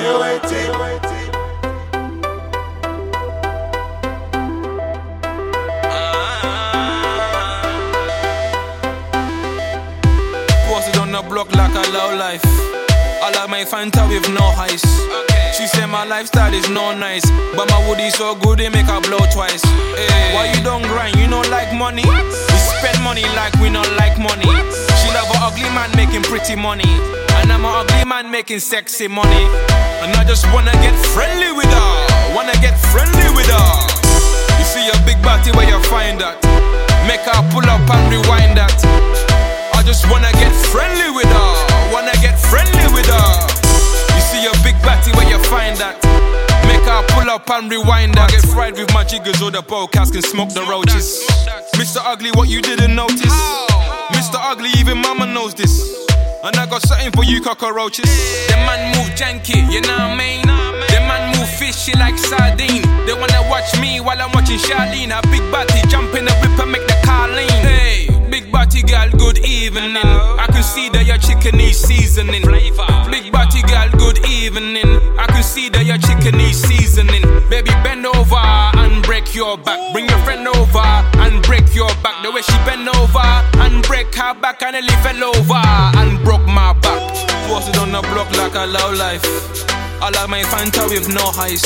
you waiting? Posted on the block like a low life. I like my Fanta with no ice. She said my lifestyle is no nice, but my woody so good they make her blow twice. Hey. Why you don't grind? You don't like money. We spend money like we don't like money. Love a ugly man making pretty money, and I'm a ugly man making sexy money. And I just wanna get friendly with her, wanna get friendly with her. You see a big body where you find that, make her pull up and rewind that. I just wanna get friendly with her. Wanna get friendly with her. You see a big body where you find that. Make her pull up and rewind that. Get fried with my jiggers or the bowcats can smoke the roaches. Mr. Ugly, what you didn't notice. Mr. Ugly, even mama knows this. And I got something for you cockroaches. Them man move janky, you know what I mean? Them man move fishy like sardine. They wanna watch me while I'm watching Charlene. Her big body jump in the whip and make the car lean. Hey, big body girl, good evening. I can see that your chicken needs seasoning. Big body girl, good evening. I can see that your chicken is seasoning. Baby, bend over and break your back. Bring your friend over and break your back. The way she bend over break her back and nearly fell over and broke my back. Posted on the block like a low life. I like my Fanta with no ice.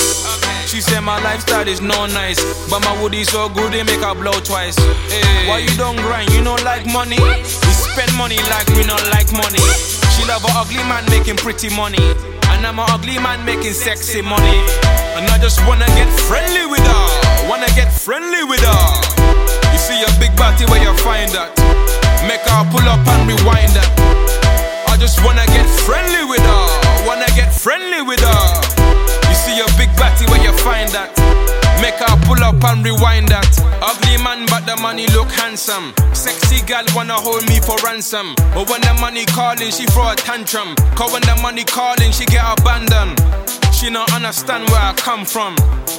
She said my lifestyle is no nice, but my woody so good they make her blow twice. Hey. Why you don't grind? You don't like money? We spend money like we don't like money. She love a ugly man making pretty money, and I'm an ugly man making sexy money. And I just wanna get friendly with her, Make her pull up and rewind that. Ugly man, but the money look handsome. Sexy gal wanna hold me for ransom. But when the money calling, she throw a tantrum. Cause when the money calling, she get abandoned. She don't understand where I come from.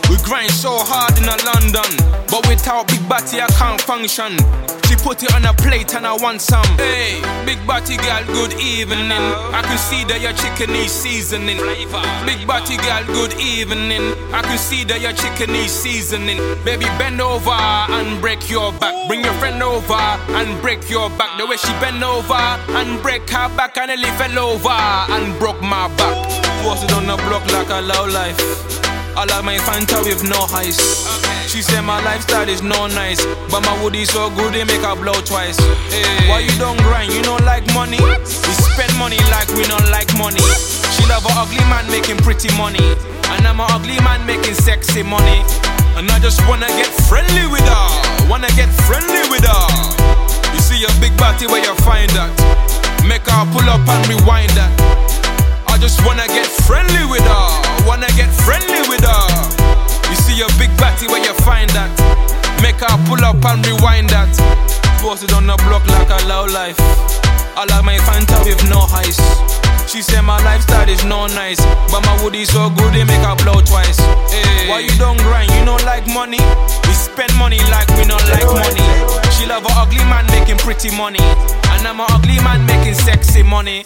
We grind so hard in a London, but without big body I can't function. She put it on a plate and I want some. Hey, big body girl, good evening. I can see that your chicken needs seasoning. Big body girl, good evening. I can see that your chicken needs seasoning. Baby, bend over and break your back. Bring your friend over and break your back. The way she bend over and break her back and nearly fell over and broke my back. Posted on the block like a low life. I like my Fanta with no ice. She said my lifestyle is no nice, but my woody so good they make her blow twice. Hey. Why you don't grind? You don't like money? We spend money like we don't like money. She love a ugly man making pretty money, and I'm a ugly man making sexy money. And I just wanna get friendly with her, wanna get friendly with her. You see a big body where you find that, make her pull up and rewind that. I just wanna get friendly with her. Wanna get friendly with her. You see your big batty where you find that. Make her pull up and rewind that. Posted on the block like a low life. I like my Fanta with no ice. She said my lifestyle is no nice, but my woody so good they make her blow twice. Hey. Why you don't grind? You don't like money? We spend money like we don't like money. She love a ugly man making pretty money, and I'm a ugly man making sexy money.